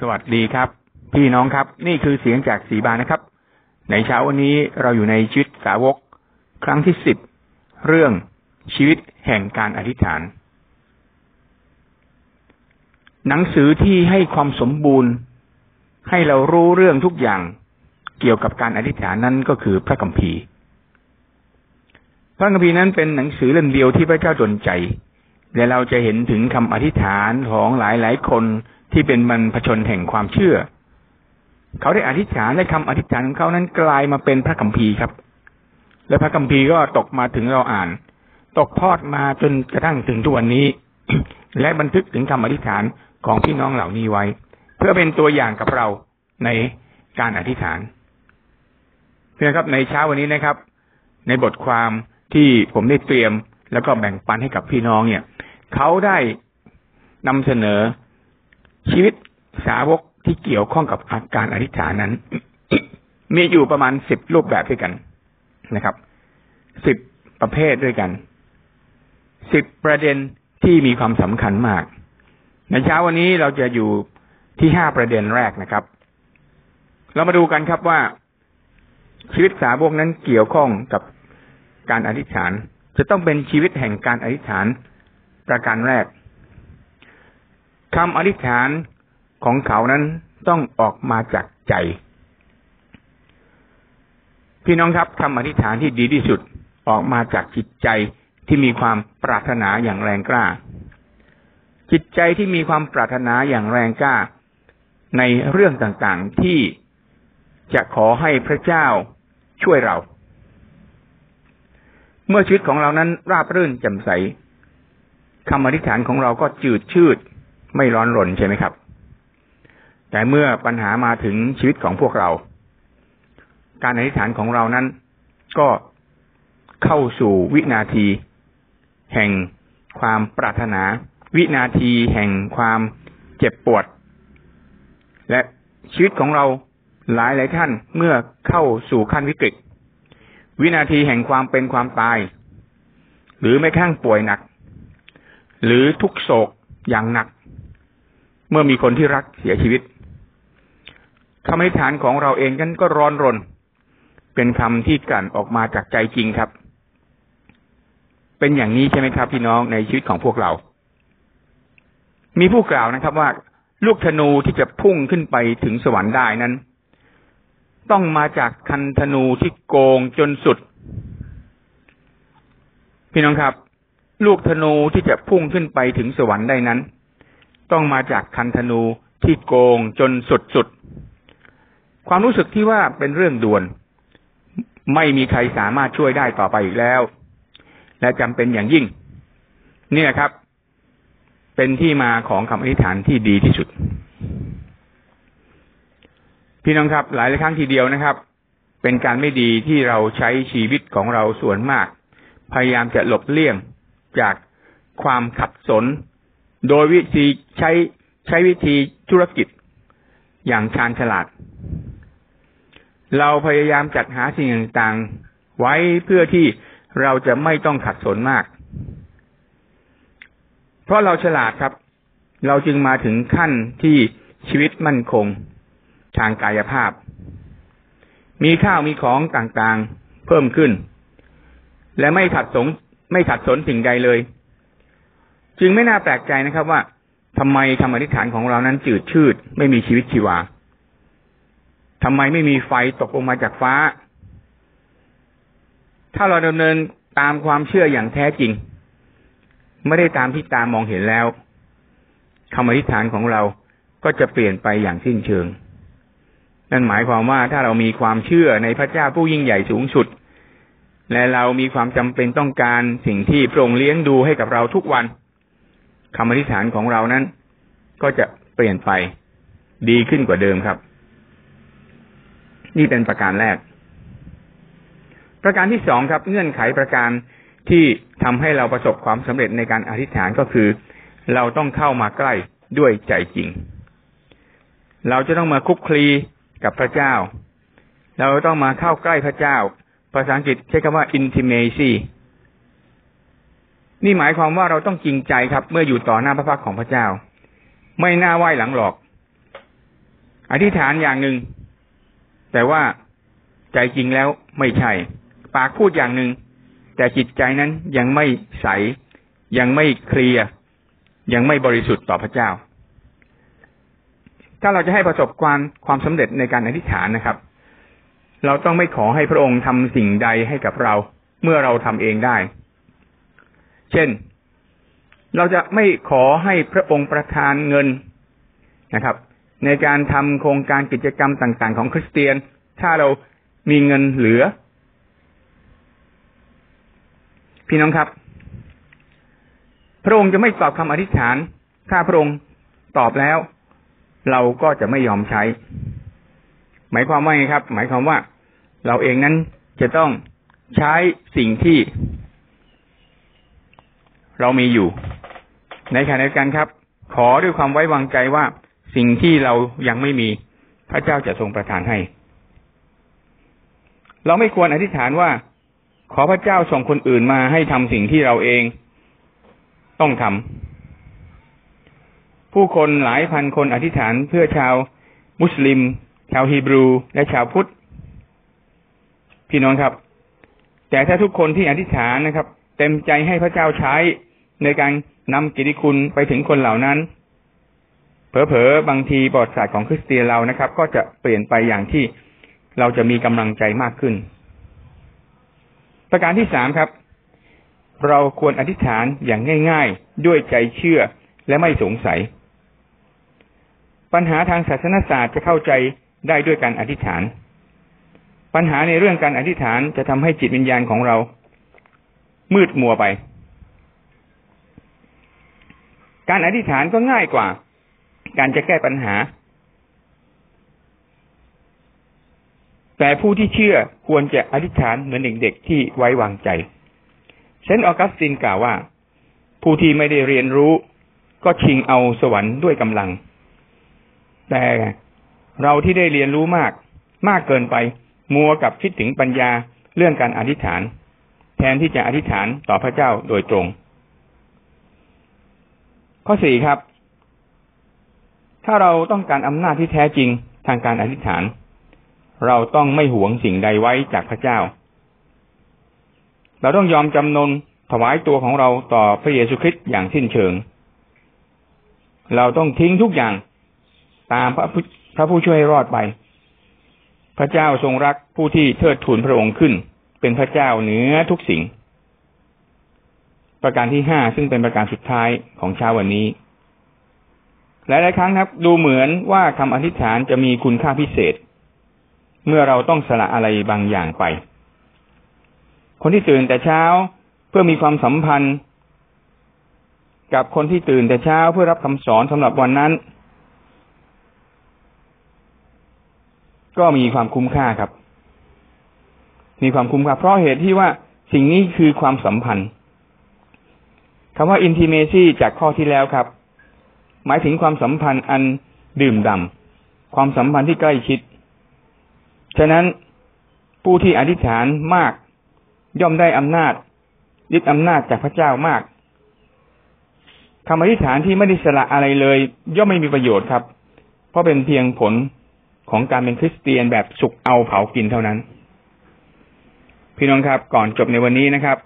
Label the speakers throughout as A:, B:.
A: สวัสดีครับ พี่น้องครับ นี่คือเสียงจากสีบานนะครับ ในเช้าวันนี้เราอยู่ในชีวิตสาวก ครั้งที่สิบเรื่องชีวิตแห่งการอธิษฐาน หนังสือที่ให้ความสมบูรณ์ ให้เรารู้เรื่องทุกอย่างเกี่ยวกับการอธิษฐานนั้นก็คือพระคัมภีร์ พระคัมภีร์นั้นเป็นหนังสือเล่มเดียวที่พระเจ้าดลใจและเราจะเห็นถึงคำอธิษฐานของหลายหลายคน ที่เป็นบรรพชนแห่งความเชื่อ เขาได้อธิษฐานและคำอธิษฐานของเขานั้นกลายมาเป็นพระคัมภีร์ครับ และพระคัมภีร์ก็ตกมาถึงเราอ่าน ตกทอดมาจนกระทั่งถึงทุกวันนี้ และบันทึกถึงคำอธิษฐานของพี่น้องเหล่านี้ไว้ เพื่อเป็นตัวอย่างกับเราในการอธิษฐานเพื่อนครับในเช้าวันนี้นะครับ ในบทความที่ผมได้เตรียมแล้วก็แบ่งปันให้กับพี่น้องเนี่ย เขาได้นำเสนอ ชีวิตสาวกที่เกี่ยวข้องกับอาการอธิษฐานนั้น มีอยู่ประมาณสิบรูปแบบด้วยกันนะครับสิบประเภทด้วยกันสิบประเด็นที่มีความสำคัญมาก ในเช้าวันนี้เราจะอยู่ที่ห้าประเด็นแรกนะครับ เรามาดูกันครับว่า ชีวิตสาวกนั้นเกี่ยวข้องกับการอธิษฐาน จะต้องเป็นชีวิตแห่งการอธิษฐานประการแรก คำอธิษฐานของเขานั้นต้องออกมาจากใจ พี่น้องครับคำอธิษฐานที่ดีที่สุดออกมาจากจิตใจที่มีความปรารถนาอย่างแรงกล้า จิตใจที่มีความปรารถนาอย่างแรงกล้า ในเรื่องต่างๆที่จะขอให้พระเจ้าช่วยเรา เมื่อชีวิตของเรานั้นราบรื่นแจ่มใสคำอธิษฐานของเราก็จืดชืด ไม่ร้อนรนใช่ไหมครับ แต่เมื่อปัญหามาถึงชีวิตของพวกเรา การอธิษฐานของเรานั้น ก็เข้าสู่วินาที แห่งความปรารถนา วินาทีแห่งความเจ็บปวด และชีวิตของเราหลายหลายท่านเมื่อเข้าสู่ขั้นวิกฤต วินาทีแห่งความเป็นความตาย หรือไม่ข้างป่วยหนัก หรือทุกโศกอย่างหนัก เมื่อมีคนที่รักเสียชีวิตคำอธิษฐานของเราเองกันก็ร้อนรน เป็นคำที่กั่นออกมาจากใจจริงครับ เป็นอย่างนี้ใช่ไหมครับ พี่น้องในชีวิตของพวกเรา มีผู้กล่าวนะครับว่าลูกธนูที่จะพุ่งขึ้นไปถึงสวรรค์ได้นั้น ต้องมาจากคันธนูที่โกงจนสุด พี่น้องครับ ลูกธนูที่จะพุ่งขึ้นไปถึงสวรรค์ได้นั้น ต้องมาจากคันธนูที่โกงจนสุดๆ ความรู้สึกที่ว่าเป็นเรื่องด่วน ไม่มีใครสามารถช่วยได้ต่อไปอีกแล้ว และจำเป็นอย่างยิ่ง เนี่แหละครับ เป็นที่มาของคำอธิษฐานที่ดีที่สุด พี่น้องครับหลายครั้งทีเดียวนะครับ เป็นการไม่ดีที่เราใช้ชีวิตของเราส่วนมาก พยายามจะหลบเลี่ยงจากความขัดสน โดยวิธีใช้ใช้วิธีธุรกิจอย่างชาญฉลาด เราพยายามจัดหาสิ่งต่างๆ ไว้เพื่อที่เราจะไม่ต้องขัดสนมาก เพราะเราฉลาดครับ เราจึงมาถึงขั้นที่ชีวิตมั่นคง ทางกายภาพ มีข้าวมีของต่างๆ เพิ่มขึ้น และไม่ขัดสนไม่ขัดสนสิ่งใดเลย จึงไม่น่าแปลกใจนะครับว่าทำไมคำอธิษฐานของเรานั้นจืดชืด ไม่มีชีวิตชีวาทำไมไม่มีไฟตกลงมาจากฟ้า ถ้าเราดำเนินตามความเชื่ออย่างแท้จริง ไม่ได้ตามที่ตามองเห็นแล้วคำอธิษฐานของเราก็จะเปลี่ยนไปอย่างสิ้นเชิง นั่นหมายความว่าถ้าเรามีความเชื่อในพระเจ้าผู้ยิ่งใหญ่สูงสุด และเรามีความจำเป็นต้องการสิ่งที่พระองค์เลี้ยงดูให้กับเราทุกวัน คำอธิษฐานของเรานั้น ก็จะเปลี่ยนไปดีขึ้นกว่าเดิมครับ นี่เป็นประการแรก ประการที่สองครับ เงื่อนไขประการที่ทำให้เราประสบความสำเร็จในการอธิษฐานก็คือ เราต้องเข้ามาใกล้ด้วยใจจริง เราจะต้องมาคุกคลีกับพระเจ้า เราต้องมาเข้าใกล้พระเจ้า ภาษาอังกฤษใช้คำว่า intimacy นี่หมายความว่าเราต้องจริงใจครับ เมื่ออยู่ต่อหน้าพระพักของพระเจ้า ไม่น่าไหว้หลังหลอก อธิษฐานอย่างหนึ่ง แต่ว่าใจจริงแล้วไม่ใช่ ปากพูดอย่างหนึ่ง แต่จิตใจนั้นยังไม่ใส ยังไม่เคลียร์ยังไม่บริสุทธิ์ต่อพระเจ้า ถ้าเราจะให้ประสบความความสำเร็จในการอธิษฐานนะครับ เราต้องไม่ขอให้พระองค์ทำสิ่งใดให้กับเรา เมื่อเราทำเองได้ เช่น เราจะไม่ขอให้พระองค์ประทานเงินนะครับ ในการทำโครงการกิจกรรมต่างๆ ของคริสเตียน ถ้าเรามีเงินเหลือ พี่น้องครับ พระองค์จะไม่ตอบคำอธิษฐาน ถ้าพระองค์ตอบแล้ว เราก็จะไม่ยอมใช้ หมายความว่าไงครับ หมายความว่า เราเองนั้นจะต้องใช้สิ่งที่ เรามีอยู่ ในขณะเดียวกันครับ ขอด้วยความไว้วางใจว่าสิ่งที่เรายังไม่มีพระเจ้าจะทรงประทานให้ เราไม่ควรอธิษฐานว่า ขอพระเจ้าส่งคนอื่นมาให้ทำสิ่งที่เราเองต้องทำผู้คนหลายพันคนอธิษฐานเพื่อชาวมุสลิม ชาวฮีบรู และชาวพุทธ พี่น้องครับ แต่ถ้าทุกคนที่อธิษฐานนะครับ เต็มใจให้พระเจ้าใช้ ในการนำกิติคุณไปถึงคนเหล่านั้น เผลอๆบางทีบอดศาสตร์ของคริสเตียนเรานะครับ ก็จะเปลี่ยนไปอย่างที่เราจะมีกำลังใจมากขึ้น ประการที่สามครับ เราควรอธิษฐานอย่างง่าย ๆ ด้วยใจเชื่อและไม่สงสัย ปัญหาทางศาสนศาสตร์จะเข้าใจได้ด้วยการอธิษฐาน ปัญหาในเรื่องการอธิษฐานจะทำให้จิตวิญญาณของเรา มืดมัวไป การอธิษฐานก็ง่ายกว่า การจะแก้ปัญหา แต่ผู้ที่เชื่อควรจะอธิษฐานเหมือนเด็กๆที่ไว้วางใจ เซนต์ออกัสตินกล่าวว่า ผู้ที่ไม่ได้เรียนรู้ ก็ชิงเอาสวรรค์ด้วยกำลัง แต่เราที่ได้เรียนรู้มาก มากเกินไปมัวกับคิดถึงปัญญาเรื่องการอธิษฐาน แทนที่จะอธิษฐานต่อพระเจ้าโดยตรง ข้อสี่ครับ ถ้าเราต้องการอำนาจที่แท้จริงทางการอธิษฐาน เราต้องไม่หวงสิ่งใดไว้จากพระเจ้า เราต้องยอมจำนนถวายตัวของเราต่อพระเยซูคริสต์อย่างสิ้นเชิง เราต้องทิ้งทุกอย่างตามพระพระผู้ช่วยรอดไป พระเจ้าทรงรักผู้ที่เทิดทูนพระองค์ขึ้น เป็นพระเจ้าเหนือทุกสิ่ง ประการที่ห้าซึ่งเป็นประการสุดท้ายของเช้าวันนี้หลายๆครั้งครับ ดูเหมือนว่าคำอธิษฐานจะมีคุณค่าพิเศษ เมื่อเราต้องสละอะไรบางอย่างไป คนที่ตื่นแต่เช้าเพื่อมีความสัมพันธ์ กับคนที่ตื่นแต่เช้าเพื่อรับคำสอนสำหรับวันนั้น ก็มีความคุ้มค่าครับ มีความคุ้มค่าเพราะเหตุที่ว่าสิ่งนี้คือความสัมพันธ์ คำว่า intimacy จากข้อที่แล้วครับ หมายถึงความสัมพันธ์อันดื่มด่ำความสัมพันธ์ที่ใกล้ชิด ฉะนั้นผู้ที่อธิษฐานมาก ย่อมได้อำนาจยึดอำนาจจากพระเจ้ามากคำอธิษฐานที่ไม่ได้สละอะไรเลย ย่อมไม่มีประโยชน์ครับ เพราะเป็นเพียงผลของการเป็นคริสเตียนแบบสุกเอาเผากินเท่านั้น พี่น้องครับ ก่อนจบในวันนี้นะครับ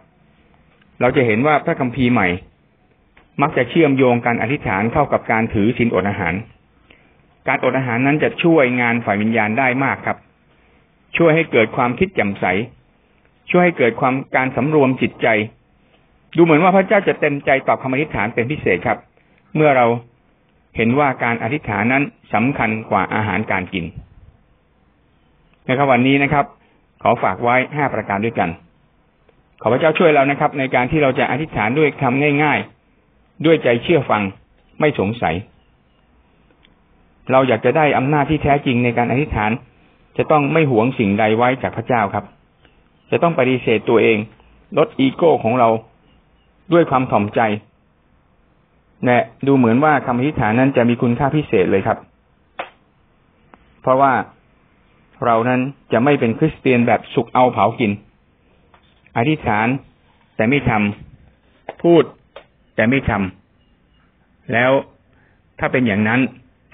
A: เราจะเห็นว่าพระคัมภีร์ใหม่ มักจะเชื่อมโยงการอธิษฐานเข้ากับการถือศีลอดอาหาร การอดอาหารนั้นจะช่วยงานฝ่ายวิญญาณได้มากครับ ช่วยให้เกิดความคิดแจ่มใส ช่วยให้เกิดความการสำรวมจิตใจ ดูเหมือนว่าพระเจ้าจะเต็มใจตอบคำอธิษฐานเป็นพิเศษครับ เมื่อเราเห็นว่าการอธิษฐานนั้นสำคัญกว่าอาหารการกินนะครับวันนี้นะครับ ขอฝากไว้ห้าประการด้วยกัน ขอพระเจ้าช่วยเรานะครับ ในการที่เราจะอธิษฐานด้วยคำง่าย ๆ ด้วยใจเชื่อฟังไม่สงสัย เราอยากจะได้อำนาจที่แท้จริงในการอธิษฐาน จะต้องไม่หวงสิ่งใดไว้จากพระเจ้าครับ จะต้องปฏิเสธตัวเอง ลดอีโก้ของเราด้วยความถ่อมใจเนี่ดูเหมือนว่าคำอธิษฐานนั้นจะมีคุณค่าพิเศษเลยครับ เพราะว่าเรานั้นจะไม่เป็นคริสเตียนแบบสุกเอาเผากิน อธิษฐานแต่ไม่ทำพูดแต่ไม่ทำแล้วถ้าเป็นอย่างนั้น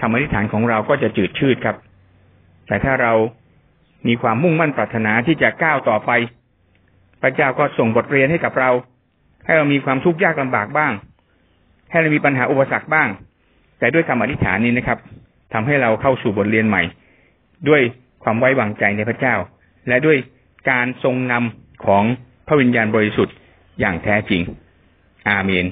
A: คำอธิษฐานของเราก็จะจืดชืดครับ แต่ถ้าเรามีความมุ่งมั่นปรารถนาที่จะก้าวต่อไป พระเจ้าก็ส่งบทเรียนให้กับเรา ให้เรามีความทุกข์ยากลำบากบ้าง ให้เรามีปัญหาอุปสรรคบ้าง แต่ด้วยคำอธิษฐานนี้นะครับทำให้เราเข้าสู่บทเรียนใหม่ ด้วยความไว้วางใจในพระเจ้า และด้วยการทรงนำ ของพระวิญญาณบริสุทธิ์อย่างแท้จริง อาเมน